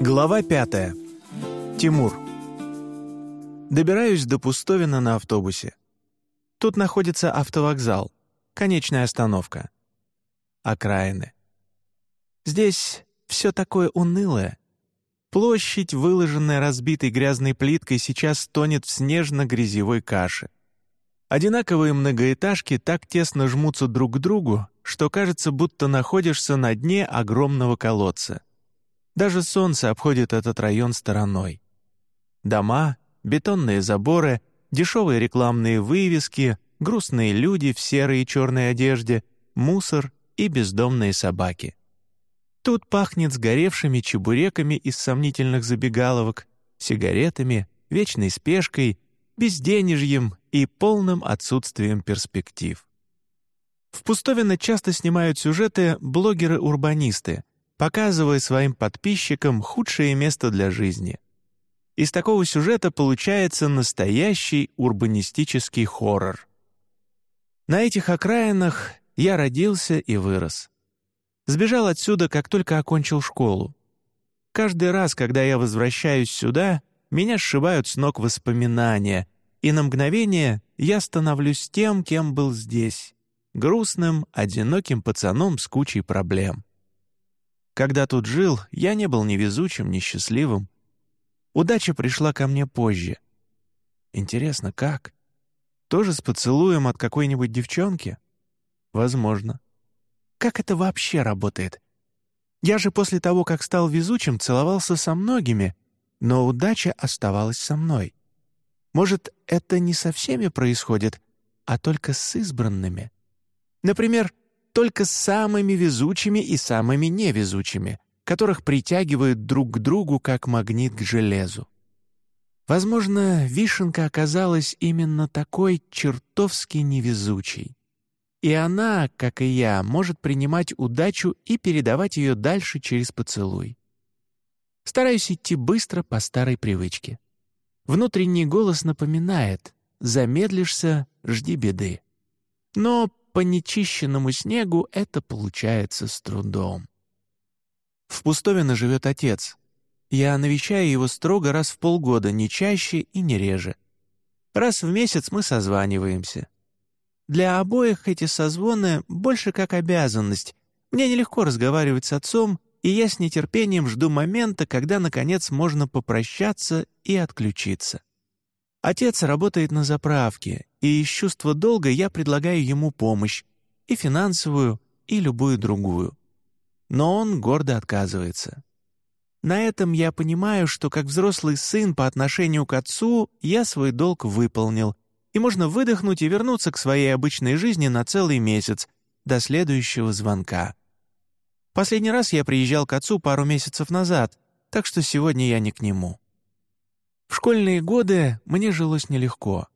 Глава пятая. Тимур. Добираюсь до Пустовина на автобусе. Тут находится автовокзал, конечная остановка. Окраины. Здесь все такое унылое. Площадь, выложенная разбитой грязной плиткой, сейчас тонет в снежно-грязевой каше. Одинаковые многоэтажки так тесно жмутся друг к другу, что кажется, будто находишься на дне огромного колодца. Даже солнце обходит этот район стороной. Дома, бетонные заборы, дешевые рекламные вывески, грустные люди в серой и черной одежде, мусор и бездомные собаки. Тут пахнет сгоревшими чебуреками из сомнительных забегаловок, сигаретами, вечной спешкой, безденежьем и полным отсутствием перспектив. В Пустовино часто снимают сюжеты блогеры-урбанисты — показывая своим подписчикам худшее место для жизни. Из такого сюжета получается настоящий урбанистический хоррор. На этих окраинах я родился и вырос. Сбежал отсюда, как только окончил школу. Каждый раз, когда я возвращаюсь сюда, меня сшибают с ног воспоминания, и на мгновение я становлюсь тем, кем был здесь — грустным, одиноким пацаном с кучей проблем. Когда тут жил, я не был ни везучим, ни счастливым. Удача пришла ко мне позже. Интересно, как? Тоже с поцелуем от какой-нибудь девчонки? Возможно. Как это вообще работает? Я же после того, как стал везучим, целовался со многими, но удача оставалась со мной. Может, это не со всеми происходит, а только с избранными? Например, только с самыми везучими и самыми невезучими, которых притягивают друг к другу как магнит к железу. Возможно, вишенка оказалась именно такой чертовски невезучей. И она, как и я, может принимать удачу и передавать ее дальше через поцелуй. Стараюсь идти быстро по старой привычке. Внутренний голос напоминает «замедлишься, жди беды». Но по нечищенному снегу это получается с трудом. В Пустовино живет отец. Я навещаю его строго раз в полгода, не чаще и не реже. Раз в месяц мы созваниваемся. Для обоих эти созвоны больше как обязанность. Мне нелегко разговаривать с отцом, и я с нетерпением жду момента, когда, наконец, можно попрощаться и отключиться. Отец работает на заправке, и из чувства долга я предлагаю ему помощь, и финансовую, и любую другую. Но он гордо отказывается. На этом я понимаю, что как взрослый сын по отношению к отцу я свой долг выполнил, и можно выдохнуть и вернуться к своей обычной жизни на целый месяц, до следующего звонка. Последний раз я приезжал к отцу пару месяцев назад, так что сегодня я не к нему. Школьные годы мне жилось нелегко.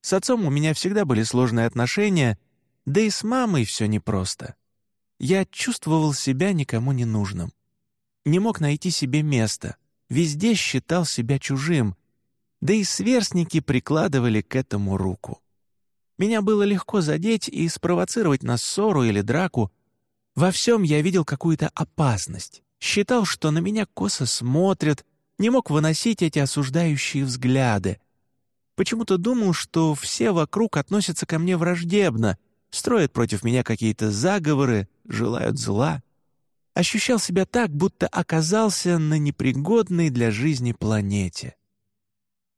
С отцом у меня всегда были сложные отношения, да и с мамой все непросто. Я чувствовал себя никому не нужным. Не мог найти себе места, везде считал себя чужим, да и сверстники прикладывали к этому руку. Меня было легко задеть и спровоцировать на ссору или драку. Во всем я видел какую-то опасность, считал, что на меня косо смотрят, не мог выносить эти осуждающие взгляды. Почему-то думал, что все вокруг относятся ко мне враждебно, строят против меня какие-то заговоры, желают зла. Ощущал себя так, будто оказался на непригодной для жизни планете.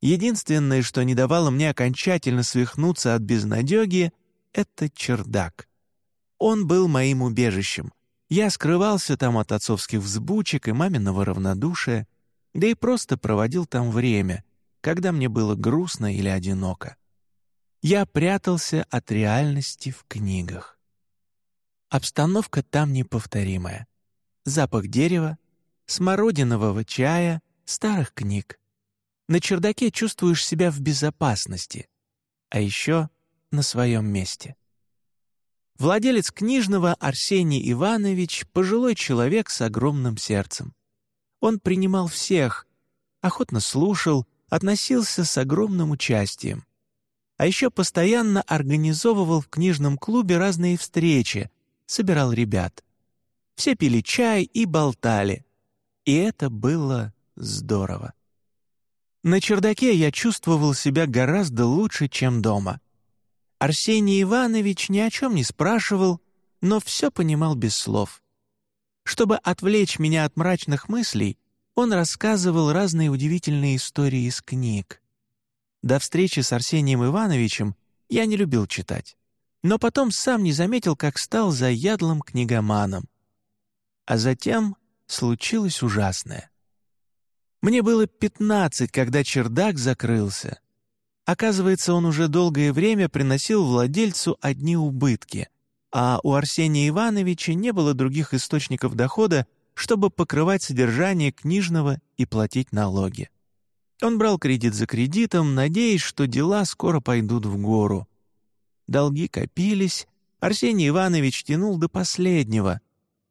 Единственное, что не давало мне окончательно свихнуться от безнадеги, — это чердак. Он был моим убежищем. Я скрывался там от отцовских взбучек и маминого равнодушия — да и просто проводил там время, когда мне было грустно или одиноко. Я прятался от реальности в книгах. Обстановка там неповторимая. Запах дерева, смородинового чая, старых книг. На чердаке чувствуешь себя в безопасности, а еще на своем месте. Владелец книжного Арсений Иванович — пожилой человек с огромным сердцем. Он принимал всех, охотно слушал, относился с огромным участием. А еще постоянно организовывал в книжном клубе разные встречи, собирал ребят. Все пили чай и болтали. И это было здорово. На чердаке я чувствовал себя гораздо лучше, чем дома. Арсений Иванович ни о чем не спрашивал, но все понимал без слов. Чтобы отвлечь меня от мрачных мыслей, он рассказывал разные удивительные истории из книг. До встречи с Арсением Ивановичем я не любил читать, но потом сам не заметил, как стал заядлым книгоманом. А затем случилось ужасное. Мне было пятнадцать, когда чердак закрылся. Оказывается, он уже долгое время приносил владельцу одни убытки, а у Арсения Ивановича не было других источников дохода, чтобы покрывать содержание книжного и платить налоги. Он брал кредит за кредитом, надеясь, что дела скоро пойдут в гору. Долги копились, Арсений Иванович тянул до последнего,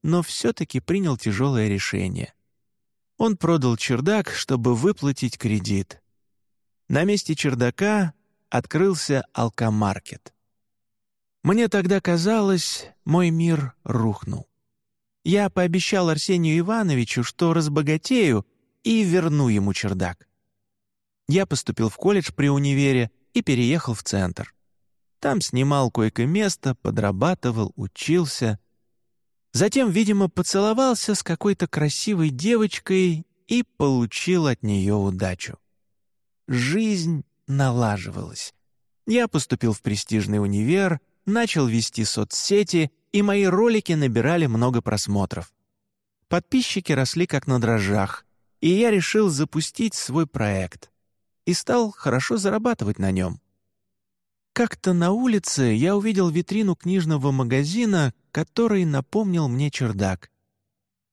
но все-таки принял тяжелое решение. Он продал чердак, чтобы выплатить кредит. На месте чердака открылся алкомаркет. Мне тогда казалось, мой мир рухнул. Я пообещал Арсению Ивановичу, что разбогатею и верну ему чердак. Я поступил в колледж при универе и переехал в центр. Там снимал койко-место, подрабатывал, учился. Затем, видимо, поцеловался с какой-то красивой девочкой и получил от нее удачу. Жизнь налаживалась. Я поступил в престижный универ, начал вести соцсети, и мои ролики набирали много просмотров. Подписчики росли как на дрожжах, и я решил запустить свой проект. И стал хорошо зарабатывать на нем. Как-то на улице я увидел витрину книжного магазина, который напомнил мне чердак.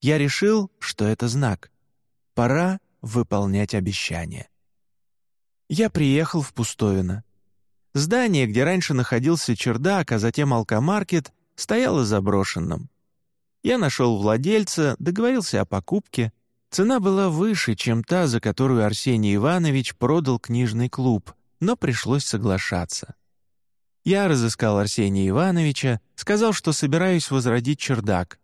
Я решил, что это знак. Пора выполнять обещание. Я приехал в Пустовино. Здание, где раньше находился чердак, а затем алкомаркет, стояло заброшенным. Я нашел владельца, договорился о покупке. Цена была выше, чем та, за которую Арсений Иванович продал книжный клуб, но пришлось соглашаться. Я разыскал Арсения Ивановича, сказал, что собираюсь возродить чердак.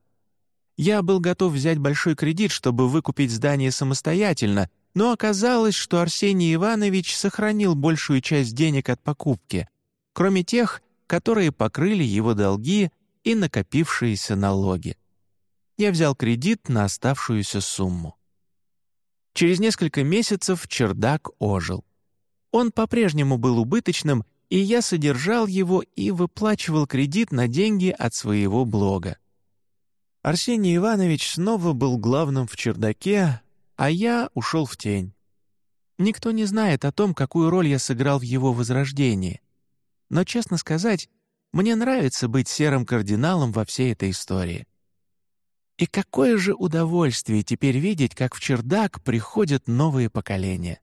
Я был готов взять большой кредит, чтобы выкупить здание самостоятельно, но оказалось, что Арсений Иванович сохранил большую часть денег от покупки, кроме тех, которые покрыли его долги и накопившиеся налоги. Я взял кредит на оставшуюся сумму. Через несколько месяцев чердак ожил. Он по-прежнему был убыточным, и я содержал его и выплачивал кредит на деньги от своего блога. Арсений Иванович снова был главным в чердаке, а я ушел в тень. Никто не знает о том, какую роль я сыграл в его возрождении. Но, честно сказать, мне нравится быть серым кардиналом во всей этой истории. И какое же удовольствие теперь видеть, как в чердак приходят новые поколения.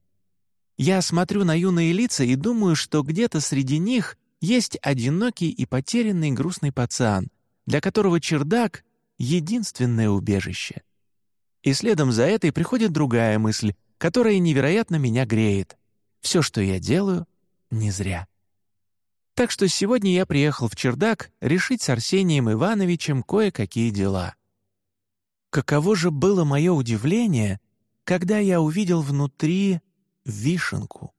Я смотрю на юные лица и думаю, что где-то среди них есть одинокий и потерянный грустный пацан, для которого чердак — единственное убежище. И следом за этой приходит другая мысль, которая невероятно меня греет. Все, что я делаю, не зря. Так что сегодня я приехал в чердак решить с Арсением Ивановичем кое-какие дела. Каково же было мое удивление, когда я увидел внутри вишенку.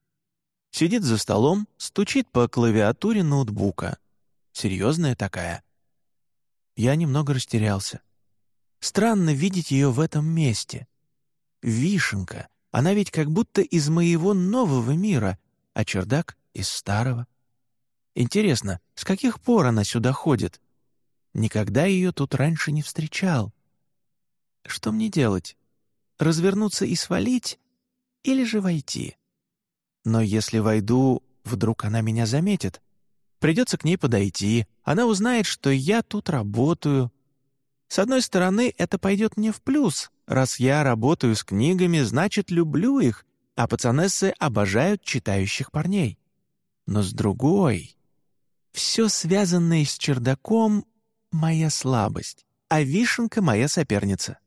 Сидит за столом, стучит по клавиатуре ноутбука. Серьезная такая. Я немного растерялся. Странно видеть ее в этом месте. Вишенка, она ведь как будто из моего нового мира, а чердак — из старого. Интересно, с каких пор она сюда ходит? Никогда ее тут раньше не встречал. Что мне делать? Развернуться и свалить? Или же войти? Но если войду, вдруг она меня заметит. Придется к ней подойти. Она узнает, что я тут работаю, с одной стороны, это пойдет мне в плюс. Раз я работаю с книгами, значит, люблю их, а пацанессы обожают читающих парней. Но с другой... Все связанное с чердаком — моя слабость, а вишенка — моя соперница.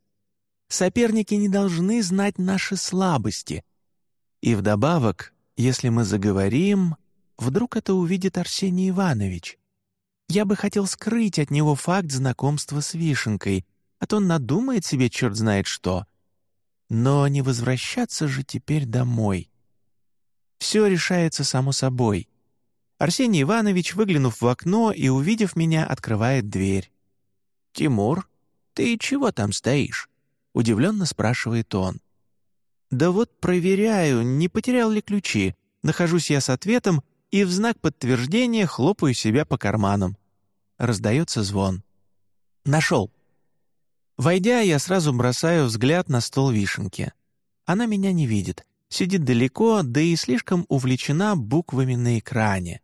Соперники не должны знать наши слабости. И вдобавок, если мы заговорим, вдруг это увидит Арсений Иванович. Я бы хотел скрыть от него факт знакомства с Вишенкой, а то он надумает себе черт знает что. Но не возвращаться же теперь домой. Все решается само собой. Арсений Иванович, выглянув в окно и увидев меня, открывает дверь. «Тимур, ты чего там стоишь?» — удивленно спрашивает он. «Да вот проверяю, не потерял ли ключи. Нахожусь я с ответом и в знак подтверждения хлопаю себя по карманам. Раздается звон. «Нашел!» Войдя, я сразу бросаю взгляд на стол вишенки. Она меня не видит, сидит далеко, да и слишком увлечена буквами на экране.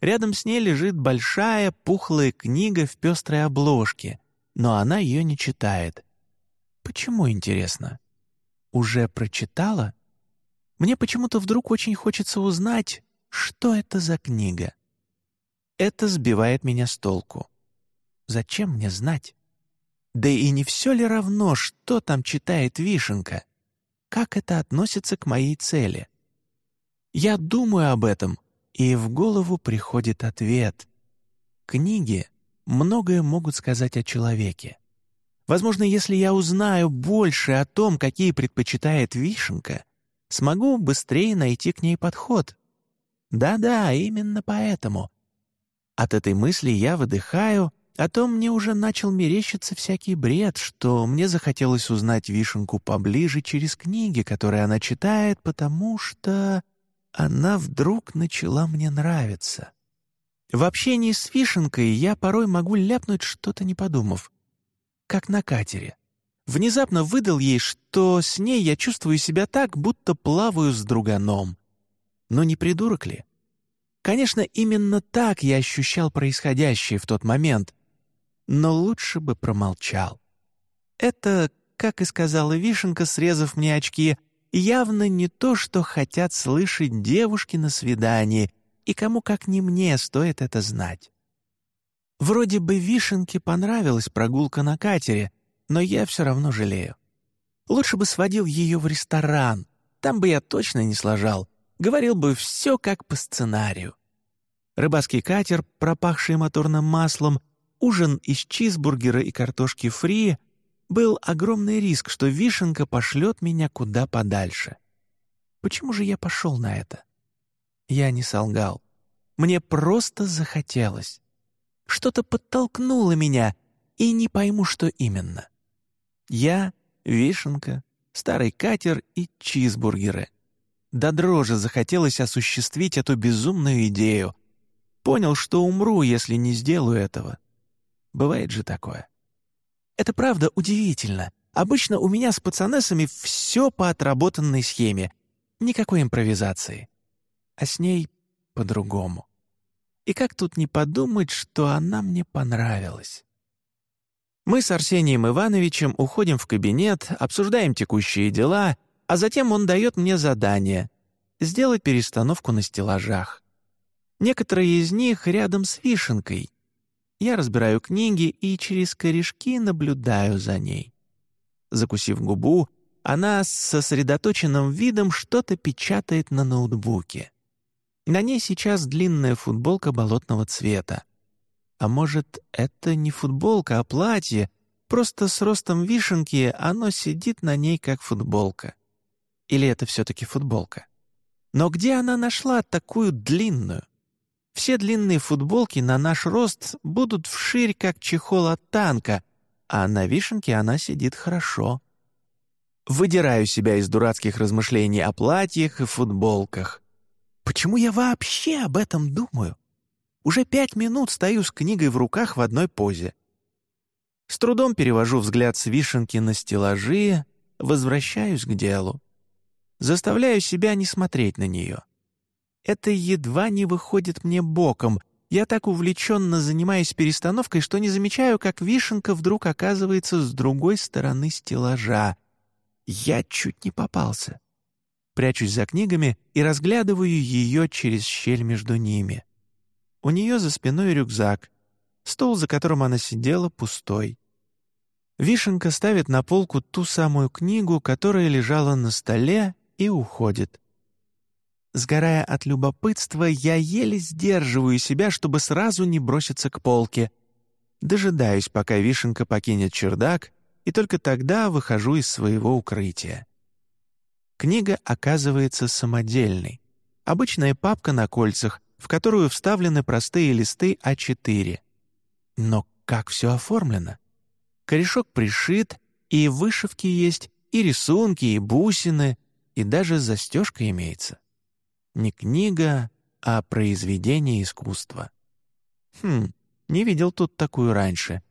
Рядом с ней лежит большая пухлая книга в пестрой обложке, но она ее не читает. Почему, интересно? Уже прочитала? Мне почему-то вдруг очень хочется узнать, что это за книга. Это сбивает меня с толку. Зачем мне знать? Да и не все ли равно, что там читает Вишенка? Как это относится к моей цели? Я думаю об этом, и в голову приходит ответ. Книги многое могут сказать о человеке. Возможно, если я узнаю больше о том, какие предпочитает Вишенка, смогу быстрее найти к ней подход. Да-да, именно поэтому. От этой мысли я выдыхаю, а то мне уже начал мерещиться всякий бред, что мне захотелось узнать Вишенку поближе через книги, которые она читает, потому что она вдруг начала мне нравиться. В общении с Вишенкой я порой могу ляпнуть что-то не подумав. Как на катере. Внезапно выдал ей, что с ней я чувствую себя так, будто плаваю с друганом. Но не придурок ли? Конечно, именно так я ощущал происходящее в тот момент, но лучше бы промолчал. Это, как и сказала Вишенка, срезав мне очки, явно не то, что хотят слышать девушки на свидании, и кому как не мне стоит это знать. Вроде бы Вишенке понравилась прогулка на катере, но я все равно жалею. Лучше бы сводил ее в ресторан, там бы я точно не сложал, говорил бы все как по сценарию. Рыбацкий катер, пропахший моторным маслом, ужин из чизбургера и картошки фри был огромный риск, что Вишенка пошлет меня куда подальше. Почему же я пошел на это? Я не солгал. Мне просто захотелось. Что-то подтолкнуло меня, и не пойму, что именно. Я, Вишенка, старый катер и чизбургеры. До дрожи захотелось осуществить эту безумную идею. Понял, что умру, если не сделаю этого. Бывает же такое. Это правда удивительно. Обычно у меня с пацанессами все по отработанной схеме. Никакой импровизации. А с ней по-другому. И как тут не подумать, что она мне понравилась? Мы с Арсением Ивановичем уходим в кабинет, обсуждаем текущие дела, а затем он дает мне задание — сделать перестановку на стеллажах. Некоторые из них рядом с вишенкой, я разбираю книги и через корешки наблюдаю за ней. Закусив губу, она с сосредоточенным видом что-то печатает на ноутбуке. На ней сейчас длинная футболка болотного цвета. А может, это не футболка, а платье, просто с ростом вишенки оно сидит на ней как футболка. Или это все-таки футболка? Но где она нашла такую длинную? Все длинные футболки на наш рост будут вширь, как чехол от танка, а на вишенке она сидит хорошо. Выдираю себя из дурацких размышлений о платьях и футболках. Почему я вообще об этом думаю? Уже пять минут стою с книгой в руках в одной позе. С трудом перевожу взгляд с вишенки на стеллажи, возвращаюсь к делу. Заставляю себя не смотреть на нее. Это едва не выходит мне боком. Я так увлеченно занимаюсь перестановкой, что не замечаю, как вишенка вдруг оказывается с другой стороны стеллажа. Я чуть не попался. Прячусь за книгами и разглядываю ее через щель между ними. У нее за спиной рюкзак. Стол, за которым она сидела, пустой. Вишенка ставит на полку ту самую книгу, которая лежала на столе, и уходит. Сгорая от любопытства, я еле сдерживаю себя, чтобы сразу не броситься к полке. Дожидаюсь, пока вишенка покинет чердак, и только тогда выхожу из своего укрытия. Книга оказывается самодельной. Обычная папка на кольцах, в которую вставлены простые листы А4. Но как все оформлено? Корешок пришит, и вышивки есть, и рисунки, и бусины, и даже застежка имеется. Не книга, а произведение искусства. Хм, не видел тут такую раньше.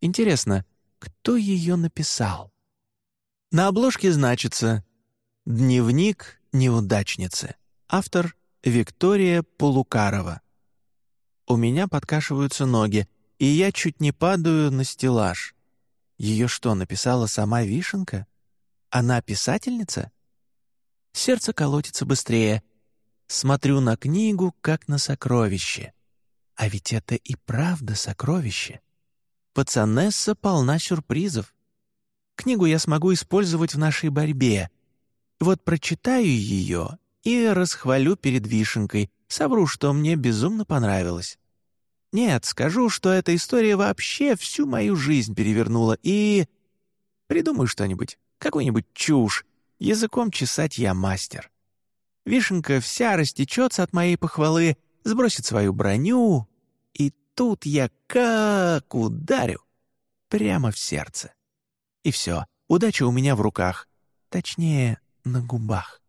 Интересно, кто ее написал? На обложке значится «Дневник неудачницы». Автор Виктория Полукарова. У меня подкашиваются ноги, и я чуть не падаю на стеллаж. Ее что, написала сама Вишенка? Она писательница? Сердце колотится быстрее. Смотрю на книгу, как на сокровище. А ведь это и правда сокровище. Пацанесса полна сюрпризов. Книгу я смогу использовать в нашей борьбе. Вот прочитаю ее и расхвалю перед Вишенкой, совру, что мне безумно понравилось. Нет, скажу, что эта история вообще всю мою жизнь перевернула и... Придумаю что-нибудь, какую-нибудь чушь. Языком чесать я мастер. Вишенка вся растечется от моей похвалы, сбросит свою броню, и тут я как ударю прямо в сердце. И все, удача у меня в руках, точнее, на губах.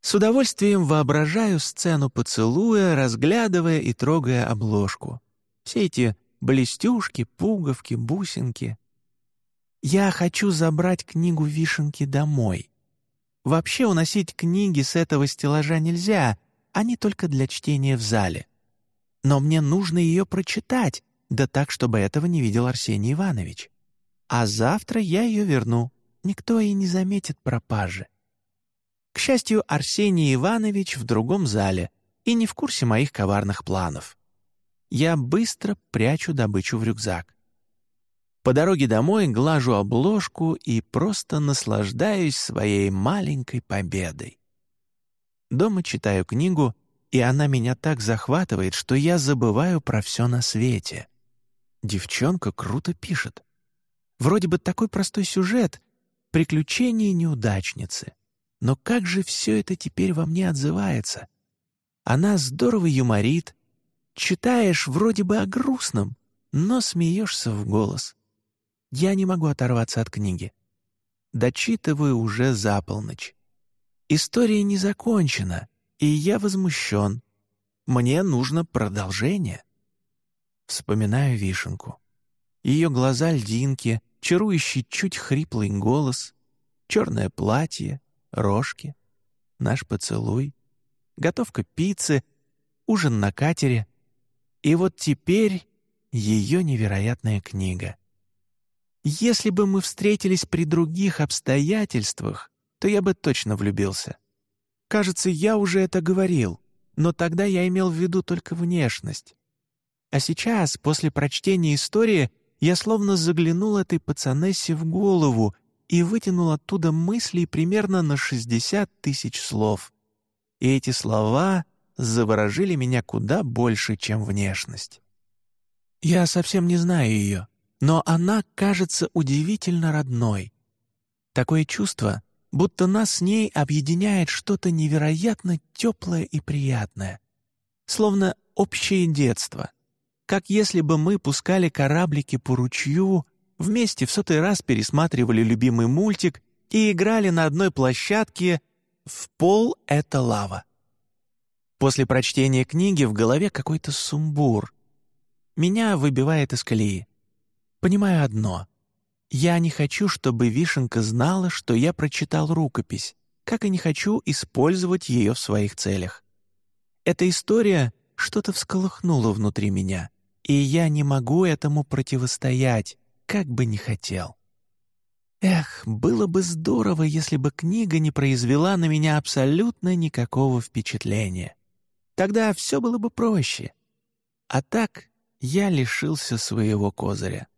С удовольствием воображаю сцену поцелуя, разглядывая и трогая обложку. Все эти блестюшки, пуговки, бусинки. Я хочу забрать книгу «Вишенки» домой. Вообще уносить книги с этого стеллажа нельзя, они только для чтения в зале. Но мне нужно ее прочитать, да так, чтобы этого не видел Арсений Иванович. А завтра я ее верну, никто и не заметит пропажи. К счастью, Арсений Иванович в другом зале и не в курсе моих коварных планов. Я быстро прячу добычу в рюкзак. По дороге домой глажу обложку и просто наслаждаюсь своей маленькой победой. Дома читаю книгу, и она меня так захватывает, что я забываю про все на свете. Девчонка круто пишет. Вроде бы такой простой сюжет — приключения неудачницы. Но как же все это теперь во мне отзывается? Она здорово юморит. Читаешь вроде бы о грустном, но смеешься в голос. Я не могу оторваться от книги. Дочитываю уже за полночь. История не закончена, и я возмущен. Мне нужно продолжение. Вспоминаю вишенку. Ее глаза льдинки, чарующий чуть хриплый голос, черное платье, рожки, наш поцелуй, готовка пиццы, ужин на катере. И вот теперь ее невероятная книга. Если бы мы встретились при других обстоятельствах, то я бы точно влюбился. Кажется, я уже это говорил, но тогда я имел в виду только внешность. А сейчас, после прочтения истории, я словно заглянул этой пацанессе в голову и вытянул оттуда мысли примерно на 60 тысяч слов. И эти слова заворожили меня куда больше, чем внешность. Я совсем не знаю ее, но она кажется удивительно родной. Такое чувство, будто нас с ней объединяет что-то невероятно теплое и приятное, словно общее детство, как если бы мы пускали кораблики по ручью вместе в сотый раз пересматривали любимый мультик и играли на одной площадке «В пол — это лава». После прочтения книги в голове какой-то сумбур. Меня выбивает из колеи. Понимаю одно. Я не хочу, чтобы Вишенка знала, что я прочитал рукопись, как и не хочу использовать ее в своих целях. Эта история что-то всколыхнула внутри меня, и я не могу этому противостоять, как бы не хотел. Эх, было бы здорово, если бы книга не произвела на меня абсолютно никакого впечатления. Тогда все было бы проще. А так я лишился своего козыря.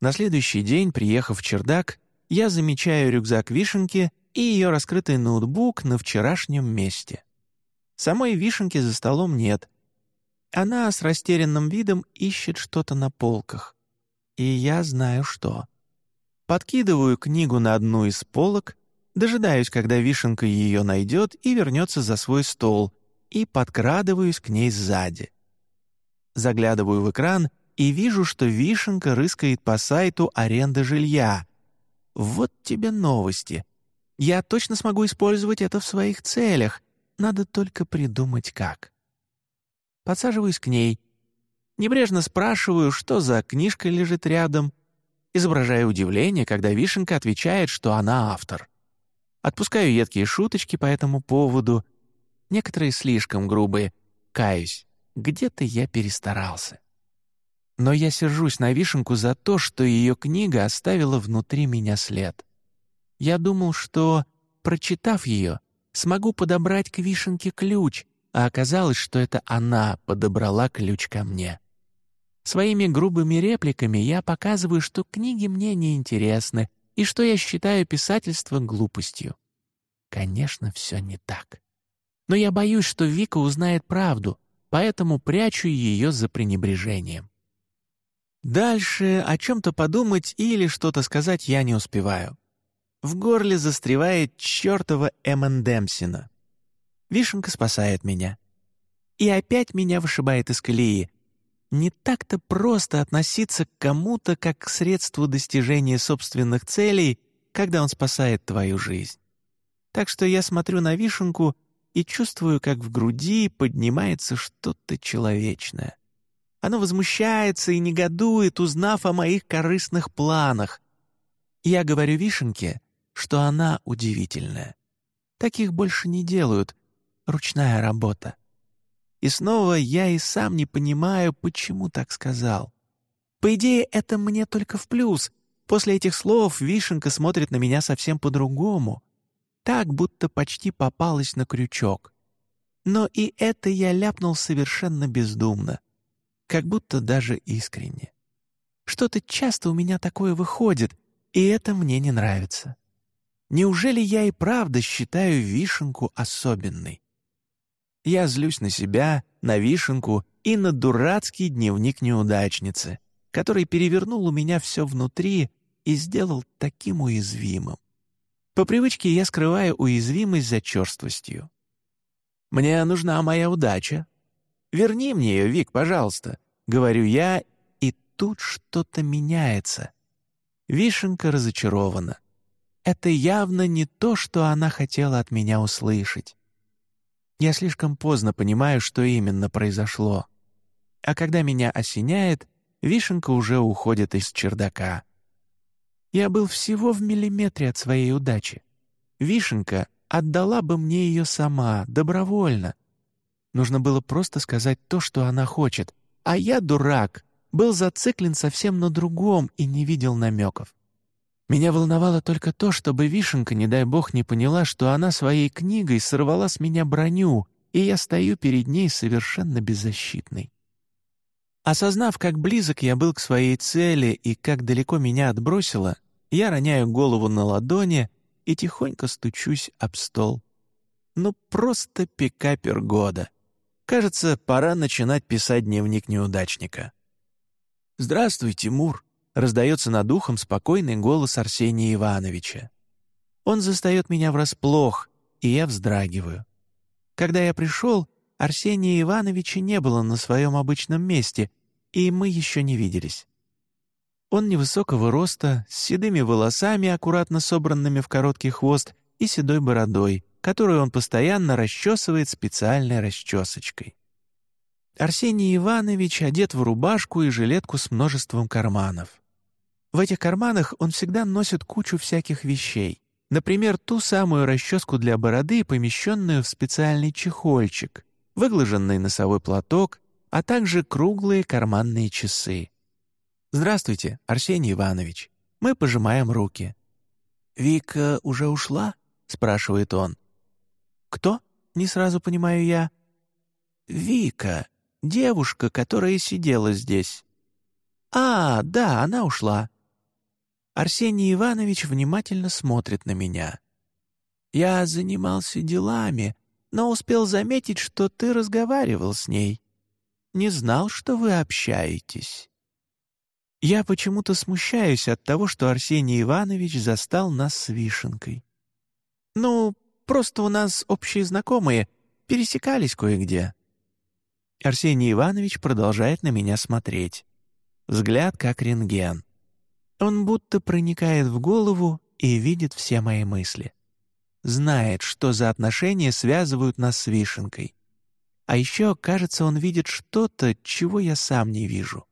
На следующий день, приехав в чердак, я замечаю рюкзак Вишенки и ее раскрытый ноутбук на вчерашнем месте. Самой Вишенки за столом нет. Она с растерянным видом ищет что-то на полках и я знаю что. Подкидываю книгу на одну из полок, дожидаюсь, когда вишенка ее найдет и вернется за свой стол, и подкрадываюсь к ней сзади. Заглядываю в экран и вижу, что вишенка рыскает по сайту аренды жилья. Вот тебе новости. Я точно смогу использовать это в своих целях. Надо только придумать как. Подсаживаюсь к ней. Небрежно спрашиваю, что за книжка лежит рядом. Изображаю удивление, когда Вишенка отвечает, что она автор. Отпускаю едкие шуточки по этому поводу. Некоторые слишком грубые. Каюсь, где-то я перестарался. Но я сержусь на Вишенку за то, что ее книга оставила внутри меня след. Я думал, что, прочитав ее, смогу подобрать к Вишенке ключ, а оказалось, что это она подобрала ключ ко мне. Своими грубыми репликами я показываю, что книги мне не интересны и что я считаю писательство глупостью. Конечно, все не так. Но я боюсь, что Вика узнает правду, поэтому прячу ее за пренебрежением. Дальше о чем-то подумать или что-то сказать я не успеваю. В горле застревает чертова Эммондемсина. Вишенка спасает меня. И опять меня вышибает из колеи. Не так-то просто относиться к кому-то как к средству достижения собственных целей, когда он спасает твою жизнь. Так что я смотрю на вишенку и чувствую, как в груди поднимается что-то человечное. Оно возмущается и негодует, узнав о моих корыстных планах. Я говорю вишенке, что она удивительная. Таких больше не делают, ручная работа. И снова я и сам не понимаю, почему так сказал. По идее, это мне только в плюс. После этих слов Вишенка смотрит на меня совсем по-другому. Так, будто почти попалась на крючок. Но и это я ляпнул совершенно бездумно. Как будто даже искренне. Что-то часто у меня такое выходит, и это мне не нравится. Неужели я и правда считаю вишенку особенной? Я злюсь на себя, на вишенку и на дурацкий дневник неудачницы, который перевернул у меня все внутри и сделал таким уязвимым. По привычке я скрываю уязвимость за черствостью. «Мне нужна моя удача. Верни мне ее, Вик, пожалуйста», — говорю я, и тут что-то меняется. Вишенка разочарована. Это явно не то, что она хотела от меня услышать. Я слишком поздно понимаю, что именно произошло. А когда меня осеняет, вишенка уже уходит из чердака. Я был всего в миллиметре от своей удачи. Вишенка отдала бы мне ее сама, добровольно. Нужно было просто сказать то, что она хочет. А я, дурак, был зациклен совсем на другом и не видел намеков. Меня волновало только то, чтобы Вишенка, не дай бог, не поняла, что она своей книгой сорвала с меня броню, и я стою перед ней совершенно беззащитный. Осознав, как близок я был к своей цели и как далеко меня отбросило, я роняю голову на ладони и тихонько стучусь об стол. Ну, просто пикапер года. Кажется, пора начинать писать дневник неудачника. «Здравствуй, Тимур», раздается над ухом спокойный голос Арсения Ивановича. Он застает меня врасплох, и я вздрагиваю. Когда я пришел, Арсения Ивановича не было на своем обычном месте, и мы еще не виделись. Он невысокого роста, с седыми волосами, аккуратно собранными в короткий хвост, и седой бородой, которую он постоянно расчесывает специальной расчесочкой. Арсений Иванович одет в рубашку и жилетку с множеством карманов. В этих карманах он всегда носит кучу всяких вещей. Например, ту самую расческу для бороды, помещенную в специальный чехольчик, выглаженный носовой платок, а также круглые карманные часы. «Здравствуйте, Арсений Иванович». Мы пожимаем руки. «Вика уже ушла?» — спрашивает он. «Кто?» — не сразу понимаю я. «Вика, девушка, которая сидела здесь». «А, да, она ушла. Арсений Иванович внимательно смотрит на меня. «Я занимался делами, но успел заметить, что ты разговаривал с ней. Не знал, что вы общаетесь». Я почему-то смущаюсь от того, что Арсений Иванович застал нас с Вишенкой. «Ну, просто у нас общие знакомые, пересекались кое-где». Арсений Иванович продолжает на меня смотреть. Взгляд как рентген. Он будто проникает в голову и видит все мои мысли. Знает, что за отношения связывают нас с Вишенкой. А еще, кажется, он видит что-то, чего я сам не вижу.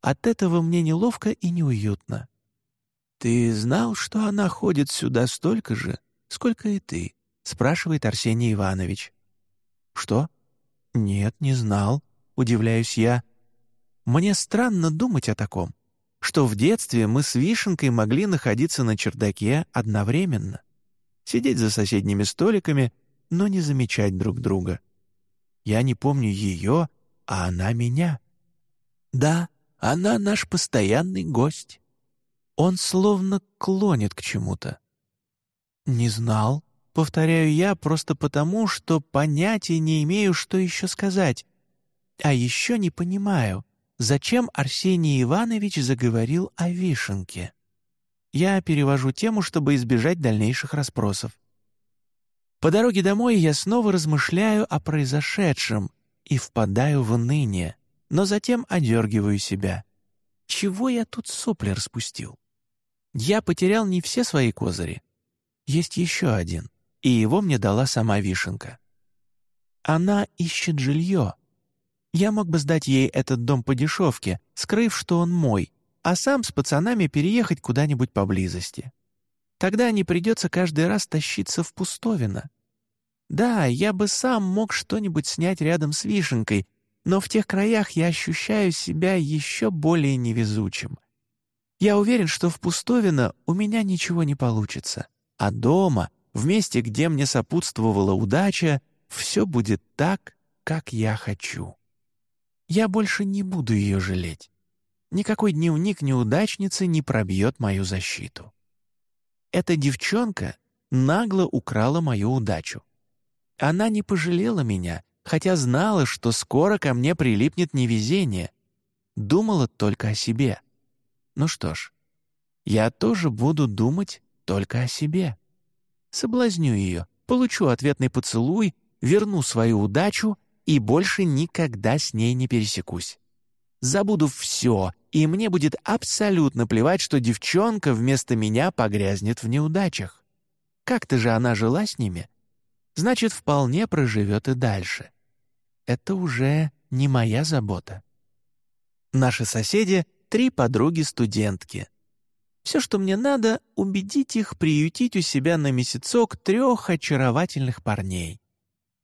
От этого мне неловко и неуютно. «Ты знал, что она ходит сюда столько же, сколько и ты?» — спрашивает Арсений Иванович. «Что?» «Нет, не знал», — удивляюсь я. «Мне странно думать о таком, что в детстве мы с Вишенкой могли находиться на чердаке одновременно, сидеть за соседними столиками, но не замечать друг друга. Я не помню ее, а она меня. Да, она наш постоянный гость. Он словно клонит к чему-то. Не знал, повторяю я просто потому, что понятия не имею, что еще сказать. А еще не понимаю, зачем Арсений Иванович заговорил о вишенке. Я перевожу тему, чтобы избежать дальнейших расспросов. По дороге домой я снова размышляю о произошедшем и впадаю в уныние, но затем одергиваю себя. Чего я тут сопли распустил? Я потерял не все свои козыри. Есть еще один, и его мне дала сама Вишенка. Она ищет жилье. Я мог бы сдать ей этот дом по дешевке, скрыв, что он мой, а сам с пацанами переехать куда-нибудь поблизости. Тогда не придется каждый раз тащиться в пустовино. Да, я бы сам мог что-нибудь снять рядом с вишенкой, но в тех краях я ощущаю себя еще более невезучим. Я уверен, что в пустовино у меня ничего не получится, а дома, в месте, где мне сопутствовала удача, все будет так, как я хочу. Я больше не буду ее жалеть. Никакой дневник неудачницы не пробьет мою защиту. Эта девчонка нагло украла мою удачу. Она не пожалела меня, хотя знала, что скоро ко мне прилипнет невезение. Думала только о себе. Ну что ж, я тоже буду думать только о себе. Соблазню ее, получу ответный поцелуй, верну свою удачу и больше никогда с ней не пересекусь. Забуду все, и мне будет абсолютно плевать, что девчонка вместо меня погрязнет в неудачах. Как-то же она жила с ними. Значит, вполне проживет и дальше. Это уже не моя забота. Наши соседи — три подруги-студентки. Все, что мне надо, убедить их приютить у себя на месяцок трех очаровательных парней.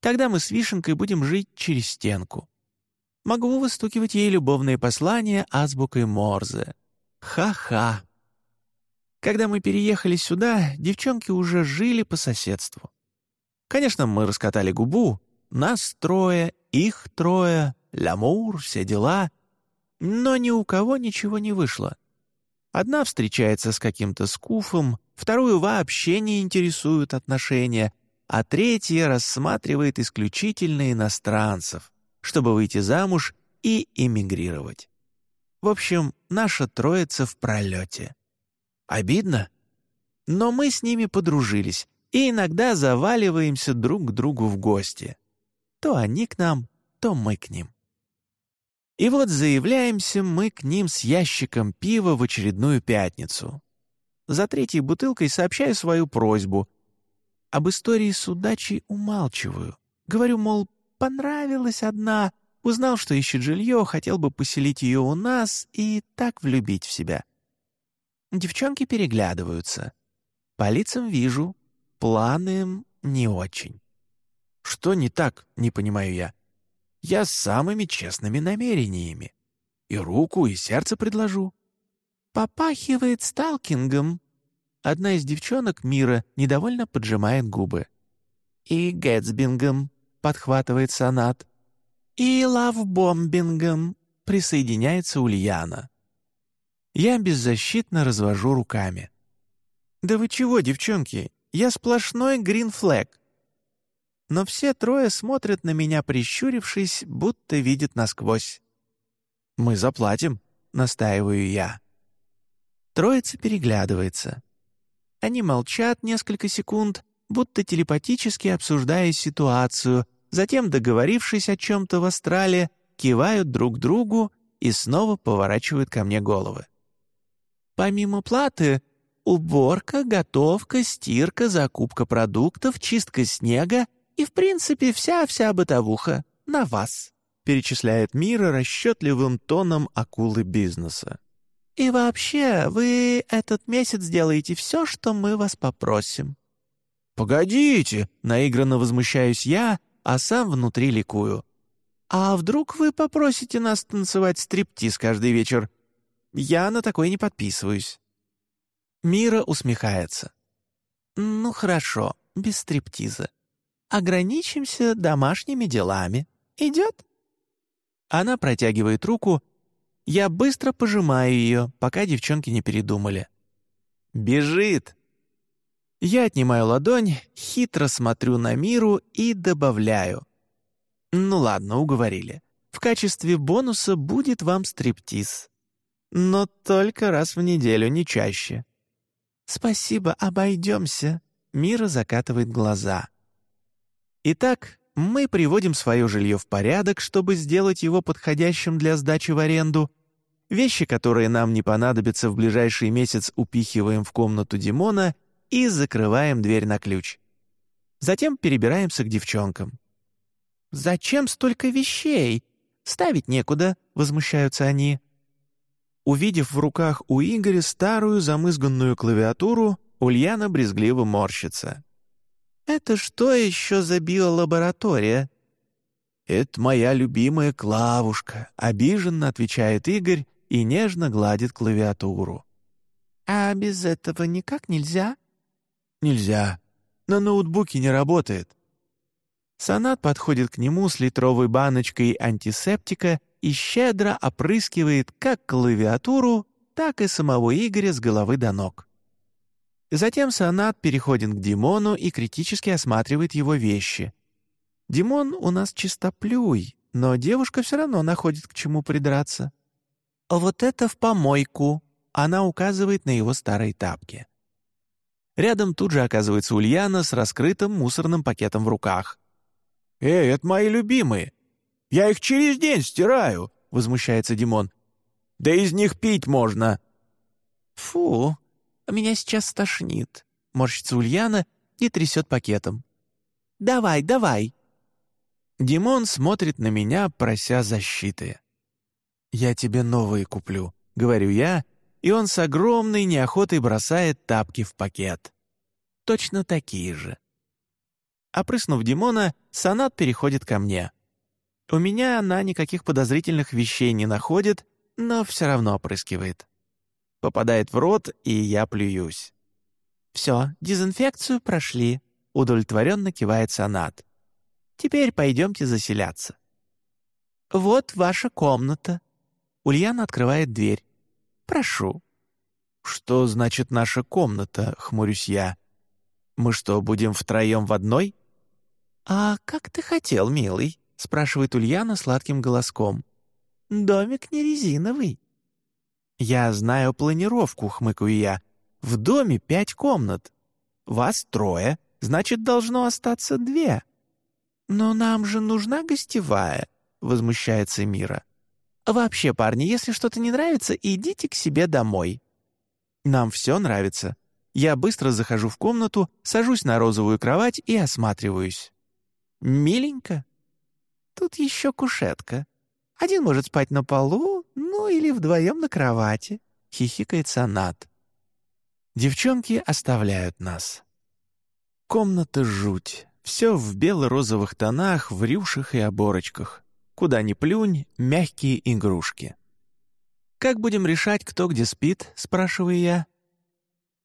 Тогда мы с Вишенкой будем жить через стенку. Могу выстукивать ей любовные послания азбукой Морзе. Ха-ха. Когда мы переехали сюда, девчонки уже жили по соседству. Конечно, мы раскатали губу. Нас трое, их трое, лямур, все дела. Но ни у кого ничего не вышло. Одна встречается с каким-то скуфом, вторую вообще не интересуют отношения, а третья рассматривает исключительно иностранцев чтобы выйти замуж и эмигрировать. В общем, наша троица в пролете. Обидно? Но мы с ними подружились и иногда заваливаемся друг к другу в гости. То они к нам, то мы к ним. И вот заявляемся мы к ним с ящиком пива в очередную пятницу. За третьей бутылкой сообщаю свою просьбу. Об истории с удачей умалчиваю. Говорю, мол, понравилась одна, узнал, что ищет жилье, хотел бы поселить ее у нас и так влюбить в себя. Девчонки переглядываются. По лицам вижу, планы не очень. Что не так, не понимаю я. Я с самыми честными намерениями. И руку, и сердце предложу. Попахивает сталкингом. Одна из девчонок мира недовольно поджимает губы. И гэтсбингом подхватывает сонат. И лавбомбингом присоединяется Ульяна. Я беззащитно развожу руками. «Да вы чего, девчонки? Я сплошной гринфлэг». Но все трое смотрят на меня, прищурившись, будто видят насквозь. «Мы заплатим», — настаиваю я. Троица переглядывается. Они молчат несколько секунд, будто телепатически обсуждая ситуацию, затем, договорившись о чем-то в астрале, кивают друг другу и снова поворачивают ко мне головы. Помимо платы, уборка, готовка, стирка, закупка продуктов, чистка снега и, в принципе, вся-вся бытовуха на вас», перечисляет Мира расчетливым тоном акулы бизнеса. «И вообще, вы этот месяц сделаете все, что мы вас попросим». «Погодите!» — наигранно возмущаюсь я, а сам внутри ликую. «А вдруг вы попросите нас танцевать стриптиз каждый вечер? Я на такое не подписываюсь». Мира усмехается. «Ну хорошо, без стриптиза. Ограничимся домашними делами. Идет?» Она протягивает руку. Я быстро пожимаю ее, пока девчонки не передумали. «Бежит!» Я отнимаю ладонь, хитро смотрю на Миру и добавляю. «Ну ладно, уговорили. В качестве бонуса будет вам стриптиз. Но только раз в неделю, не чаще». «Спасибо, обойдемся», — Мира закатывает глаза. Итак, мы приводим свое жилье в порядок, чтобы сделать его подходящим для сдачи в аренду. Вещи, которые нам не понадобятся в ближайший месяц, упихиваем в комнату Димона и закрываем дверь на ключ. Затем перебираемся к девчонкам. «Зачем столько вещей? Ставить некуда», — возмущаются они. Увидев в руках у Игоря старую замызганную клавиатуру, Ульяна брезгливо морщится. «Это что еще за биолаборатория?» «Это моя любимая Клавушка», — обиженно отвечает Игорь и нежно гладит клавиатуру. «А без этого никак нельзя?» «Нельзя. На ноутбуке не работает». Санат подходит к нему с литровой баночкой антисептика и щедро опрыскивает как клавиатуру, так и самого Игоря с головы до ног. Затем Санат переходит к Димону и критически осматривает его вещи. Димон у нас чистоплюй, но девушка все равно находит к чему придраться. «Вот это в помойку!» — она указывает на его старые тапки. Рядом тут же оказывается Ульяна с раскрытым мусорным пакетом в руках. «Эй, это мои любимые! Я их через день стираю!» — возмущается Димон. «Да из них пить можно!» «Фу, меня сейчас стошнит», — морщится Ульяна и трясет пакетом. «Давай, давай!» Димон смотрит на меня, прося защиты. «Я тебе новые куплю», — говорю я, и он с огромной неохотой бросает тапки в пакет. Точно такие же. Опрыснув Димона, Санат переходит ко мне. У меня она никаких подозрительных вещей не находит, но все равно опрыскивает попадает в рот, и я плююсь. «Все, дезинфекцию прошли», — удовлетворенно кивает Санат. «Теперь пойдемте заселяться». «Вот ваша комната». Ульяна открывает дверь. «Прошу». «Что значит наша комната?» — хмурюсь я. «Мы что, будем втроем в одной?» «А как ты хотел, милый?» — спрашивает Ульяна сладким голоском. «Домик не резиновый. «Я знаю планировку», — хмыкаю я. «В доме пять комнат. Вас трое, значит, должно остаться две». «Но нам же нужна гостевая», — возмущается Мира. «Вообще, парни, если что-то не нравится, идите к себе домой». «Нам все нравится». Я быстро захожу в комнату, сажусь на розовую кровать и осматриваюсь. «Миленько. Тут еще кушетка. Один может спать на полу, ну или вдвоем на кровати», — хихикает Санат. Девчонки оставляют нас. Комната жуть. Все в бело-розовых тонах, в рюшах и оборочках. Куда ни плюнь, мягкие игрушки. «Как будем решать, кто где спит?» — спрашиваю я.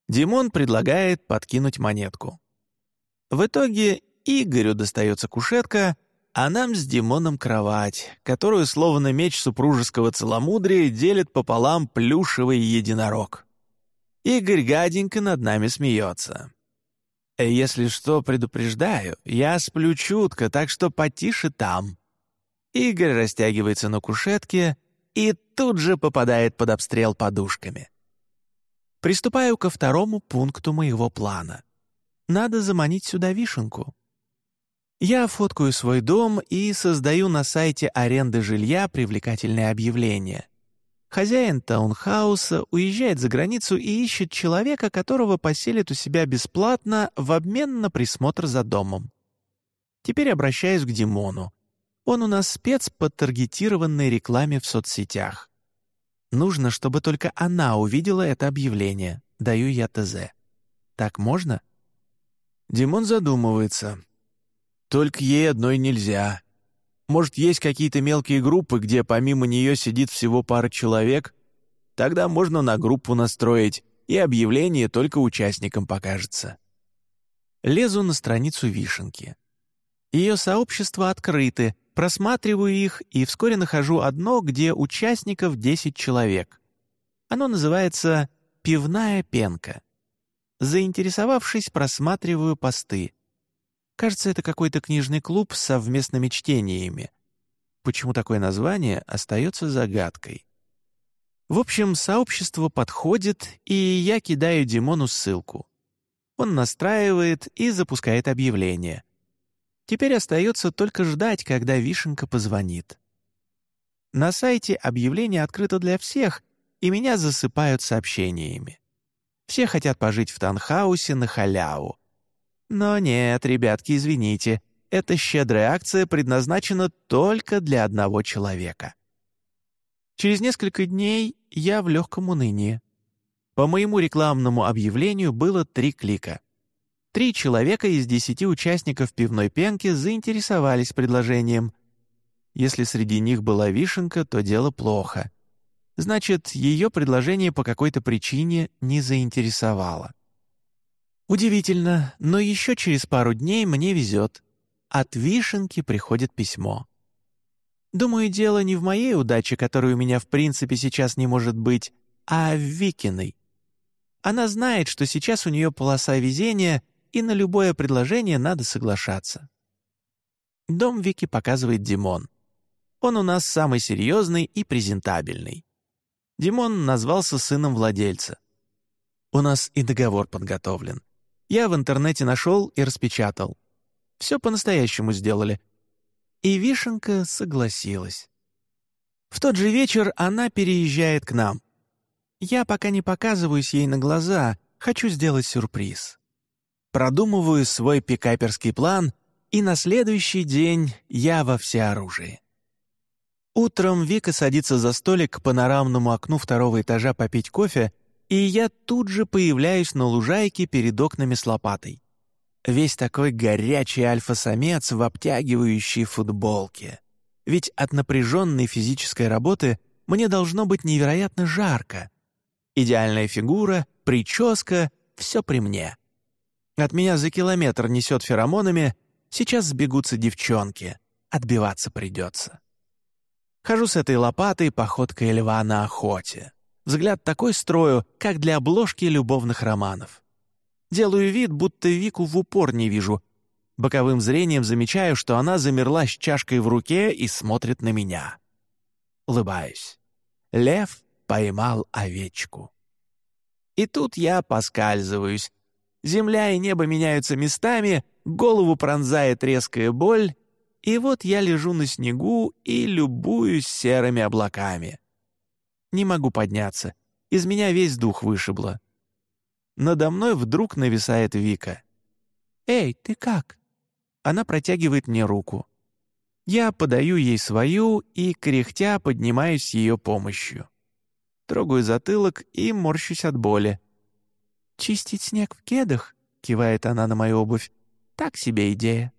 Димон предлагает подкинуть монетку. В итоге Игорю достается кушетка — а нам с Димоном кровать, которую, словно меч супружеского целомудрия, делит пополам плюшевый единорог. Игорь гаденько над нами смеется. «Если что, предупреждаю, я сплю чутко, так что потише там». Игорь растягивается на кушетке и тут же попадает под обстрел подушками. Приступаю ко второму пункту моего плана. Надо заманить сюда вишенку. Я фоткаю свой дом и создаю на сайте аренды жилья привлекательное объявление. Хозяин таунхауса уезжает за границу и ищет человека, которого поселит у себя бесплатно в обмен на присмотр за домом. Теперь обращаюсь к Димону. Он у нас спец по таргетированной рекламе в соцсетях. Нужно, чтобы только она увидела это объявление. Даю я ТЗ. Так можно? Димон задумывается. Только ей одной нельзя. Может, есть какие-то мелкие группы, где помимо нее сидит всего пара человек? Тогда можно на группу настроить, и объявление только участникам покажется. Лезу на страницу Вишенки. Ее сообщества открыты, просматриваю их и вскоре нахожу одно, где участников 10 человек. Оно называется «Пивная пенка». Заинтересовавшись, просматриваю посты. Кажется, это какой-то книжный клуб с совместными чтениями. Почему такое название, остается загадкой. В общем, сообщество подходит, и я кидаю Димону ссылку. Он настраивает и запускает объявление. Теперь остается только ждать, когда Вишенка позвонит. На сайте объявление открыто для всех, и меня засыпают сообщениями. Все хотят пожить в танхаусе на халяву. Но нет, ребятки, извините, эта щедрая акция предназначена только для одного человека. Через несколько дней я в легком унынии. По моему рекламному объявлению было три клика. Три человека из десяти участников пивной пенки заинтересовались предложением. Если среди них была вишенка, то дело плохо. Значит, ее предложение по какой-то причине не заинтересовало. Удивительно, но еще через пару дней мне везет. От Вишенки приходит письмо. Думаю, дело не в моей удаче, которой у меня в принципе сейчас не может быть, а в Викиной. Она знает, что сейчас у нее полоса везения, и на любое предложение надо соглашаться. Дом Вики показывает Димон. Он у нас самый серьезный и презентабельный. Димон назвался сыном владельца. У нас и договор подготовлен. Я в интернете нашел и распечатал. Все по-настоящему сделали. И Вишенка согласилась. В тот же вечер она переезжает к нам. Я пока не показываюсь ей на глаза, хочу сделать сюрприз. Продумываю свой пикаперский план, и на следующий день я во всеоружии. Утром Вика садится за столик к панорамному окну второго этажа попить кофе и я тут же появляюсь на лужайке перед окнами с лопатой. Весь такой горячий альфа-самец в обтягивающей футболке. Ведь от напряженной физической работы мне должно быть невероятно жарко. Идеальная фигура, прическа — все при мне. От меня за километр несет феромонами, сейчас сбегутся девчонки, отбиваться придется. Хожу с этой лопатой походкой льва на охоте. Взгляд такой строю, как для обложки любовных романов. Делаю вид, будто Вику в упор не вижу. Боковым зрением замечаю, что она замерла с чашкой в руке и смотрит на меня. Улыбаюсь. Лев поймал овечку. И тут я поскальзываюсь. Земля и небо меняются местами, голову пронзает резкая боль, и вот я лежу на снегу и любуюсь серыми облаками. Не могу подняться. Из меня весь дух вышибло. Надо мной вдруг нависает Вика. «Эй, ты как?» Она протягивает мне руку. Я подаю ей свою и, кряхтя, поднимаюсь с ее помощью. Трогаю затылок и морщусь от боли. «Чистить снег в кедах?» — кивает она на мою обувь. «Так себе идея».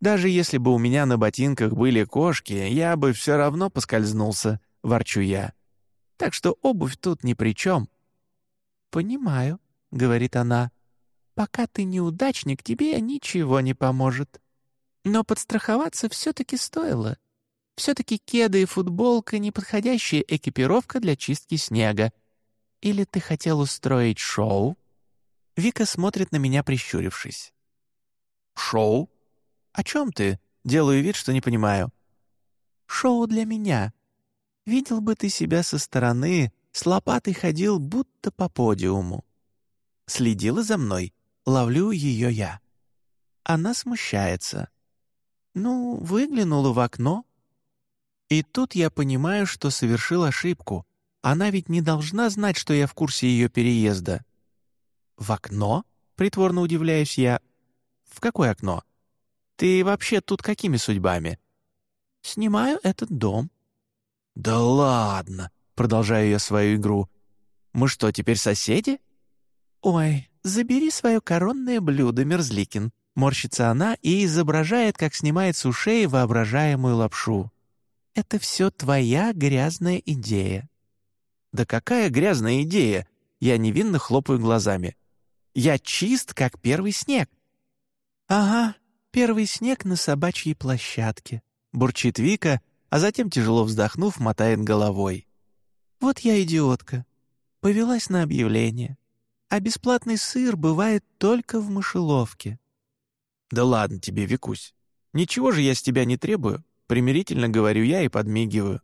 «Даже если бы у меня на ботинках были кошки, я бы все равно поскользнулся», — ворчу я так что обувь тут ни при чем». «Понимаю», — говорит она. «Пока ты неудачник, тебе ничего не поможет. Но подстраховаться все-таки стоило. Все-таки кеды и футболка — неподходящая экипировка для чистки снега. Или ты хотел устроить шоу?» Вика смотрит на меня, прищурившись. «Шоу? О чем ты?» Делаю вид, что не понимаю. «Шоу для меня», Видел бы ты себя со стороны, с лопатой ходил будто по подиуму. Следила за мной. ловлю ее я. Она смущается. Ну, выглянула в окно. И тут я понимаю, что совершил ошибку. Она ведь не должна знать, что я в курсе ее переезда. «В окно?» — притворно удивляюсь я. «В какое окно? Ты вообще тут какими судьбами?» «Снимаю этот дом». «Да ладно!» — продолжаю я свою игру. «Мы что, теперь соседи?» «Ой, забери свое коронное блюдо, Мерзликин», — морщится она и изображает, как снимает с ушей воображаемую лапшу. «Это все твоя грязная идея». «Да какая грязная идея?» Я невинно хлопаю глазами. «Я чист, как первый снег». «Ага, первый снег на собачьей площадке», — бурчит Вика, а затем, тяжело вздохнув, мотает головой. «Вот я идиотка. Повелась на объявление а бесплатный сыр бывает только в мышеловке». «Да ладно тебе, Викусь. Ничего же я с тебя не требую», — примирительно говорю я и подмигиваю.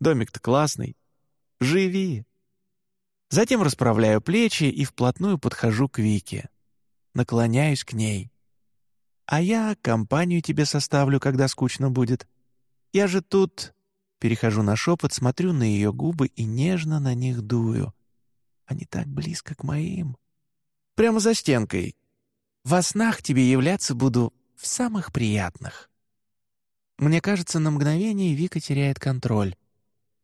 «Домик-то классный. Живи». Затем расправляю плечи и вплотную подхожу к Вике. Наклоняюсь к ней. «А я компанию тебе составлю, когда скучно будет. Я же тут...» Перехожу на шепот, смотрю на ее губы и нежно на них дую. Они так близко к моим. Прямо за стенкой. Во снах тебе являться буду в самых приятных. Мне кажется, на мгновение Вика теряет контроль.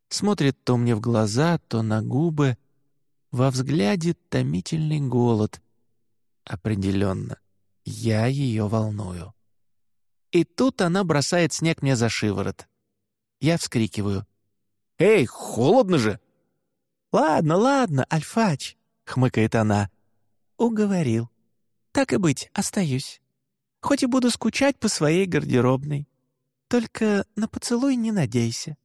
Смотрит то мне в глаза, то на губы. Во взгляде томительный голод. Определенно, я ее волную. И тут она бросает снег мне за шиворот. Я вскрикиваю. «Эй, холодно же!» «Ладно, ладно, Альфач», — хмыкает она. «Уговорил. Так и быть, остаюсь. Хоть и буду скучать по своей гардеробной. Только на поцелуй не надейся».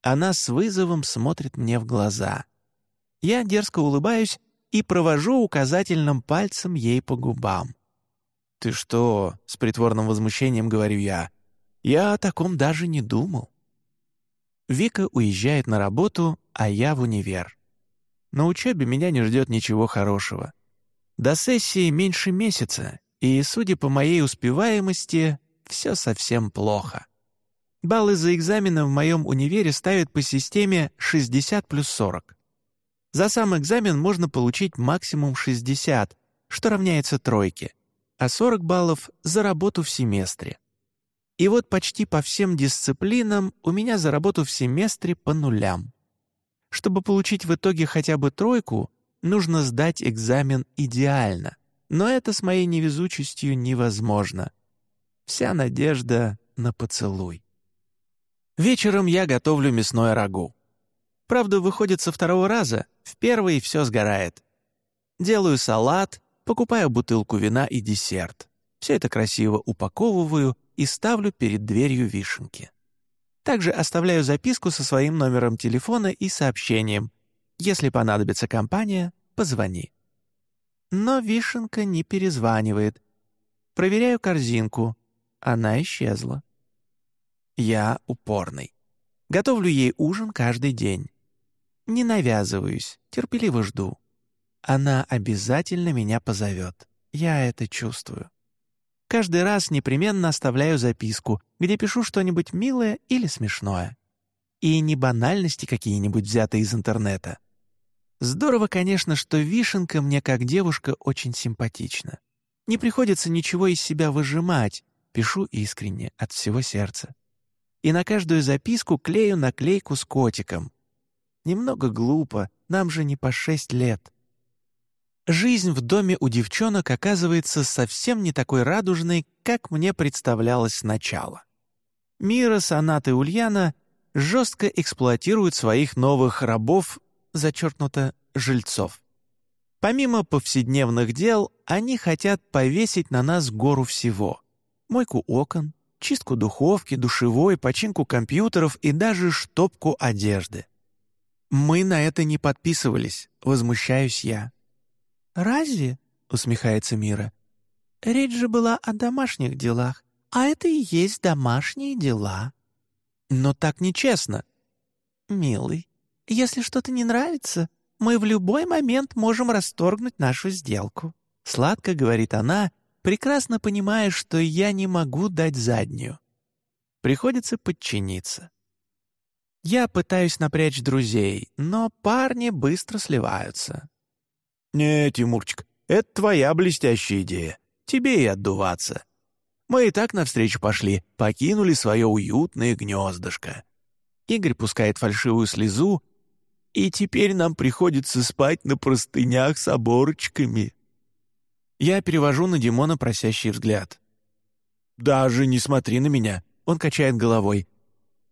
Она с вызовом смотрит мне в глаза. Я дерзко улыбаюсь и провожу указательным пальцем ей по губам. «Ты что?» — с притворным возмущением говорю я. «Я о таком даже не думал». Вика уезжает на работу, а я в универ. На учебе меня не ждет ничего хорошего. До сессии меньше месяца, и, судя по моей успеваемости, все совсем плохо. Баллы за экзамены в моем универе ставят по системе 60 плюс 40. За сам экзамен можно получить максимум 60, что равняется тройке, а 40 баллов — за работу в семестре. И вот почти по всем дисциплинам у меня за работу в семестре по нулям. Чтобы получить в итоге хотя бы тройку, нужно сдать экзамен идеально. Но это с моей невезучестью невозможно. Вся надежда на поцелуй. Вечером я готовлю мясное рагу. Правда, выходит со второго раза, в первый все сгорает. Делаю салат, покупаю бутылку вина и десерт. Все это красиво упаковываю и ставлю перед дверью вишенки. Также оставляю записку со своим номером телефона и сообщением «Если понадобится компания, позвони». Но вишенка не перезванивает. Проверяю корзинку. Она исчезла. Я упорный. Готовлю ей ужин каждый день. Не навязываюсь, терпеливо жду. Она обязательно меня позовет. Я это чувствую. Каждый раз непременно оставляю записку, где пишу что-нибудь милое или смешное. И не банальности какие-нибудь взятые из интернета. Здорово, конечно, что Вишенка мне как девушка очень симпатична. Не приходится ничего из себя выжимать, пишу искренне, от всего сердца. И на каждую записку клею наклейку с котиком. Немного глупо, нам же не по шесть лет. Жизнь в доме у девчонок оказывается совсем не такой радужной, как мне представлялось сначала. Мира, Сонат и Ульяна жестко эксплуатируют своих новых рабов, зачеркнуто жильцов. Помимо повседневных дел, они хотят повесить на нас гору всего. Мойку окон, чистку духовки, душевой, починку компьютеров и даже штопку одежды. Мы на это не подписывались, возмущаюсь я. «Разве?» — усмехается Мира. «Речь же была о домашних делах, а это и есть домашние дела». «Но так нечестно». «Милый, если что-то не нравится, мы в любой момент можем расторгнуть нашу сделку. Сладко говорит она, прекрасно понимая, что я не могу дать заднюю. Приходится подчиниться. Я пытаюсь напрячь друзей, но парни быстро сливаются. «Не, Тимурчик, это твоя блестящая идея. Тебе и отдуваться. Мы и так навстречу пошли, покинули свое уютное гнездышко». Игорь пускает фальшивую слезу, и теперь нам приходится спать на простынях с оборочками. Я перевожу на Димона просящий взгляд. «Даже не смотри на меня», — он качает головой.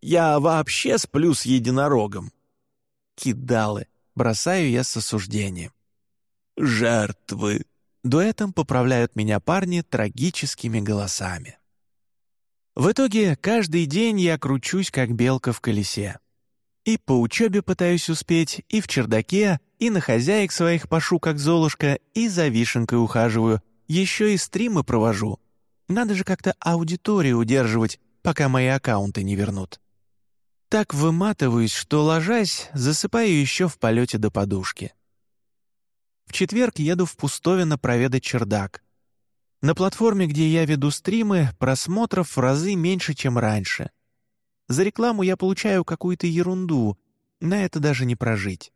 «Я вообще сплю с единорогом». «Кидалы», — бросаю я с осуждением. «Жертвы», — дуэтом поправляют меня парни трагическими голосами. В итоге каждый день я кручусь, как белка в колесе. И по учебе пытаюсь успеть, и в чердаке, и на хозяек своих пошу, как золушка, и за вишенкой ухаживаю, еще и стримы провожу. Надо же как-то аудиторию удерживать, пока мои аккаунты не вернут. Так выматываюсь, что, ложась, засыпаю еще в полете до подушки. В четверг еду в Пустовино проведать чердак. На платформе, где я веду стримы, просмотров в разы меньше, чем раньше — за рекламу я получаю какую-то ерунду, на это даже не прожить.